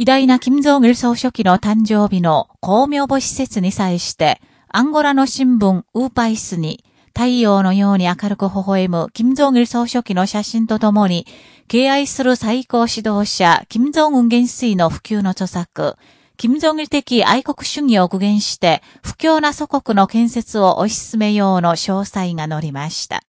偉大な金正義総書記の誕生日の公明母施設に際して、アンゴラの新聞ウーパイスに、太陽のように明るく微笑む金正義総書記の写真とともに、敬愛する最高指導者、金正恩元帥の普及の著作、金正義的愛国主義を具現して、不況な祖国の建設を推し進めようの詳細が載りました。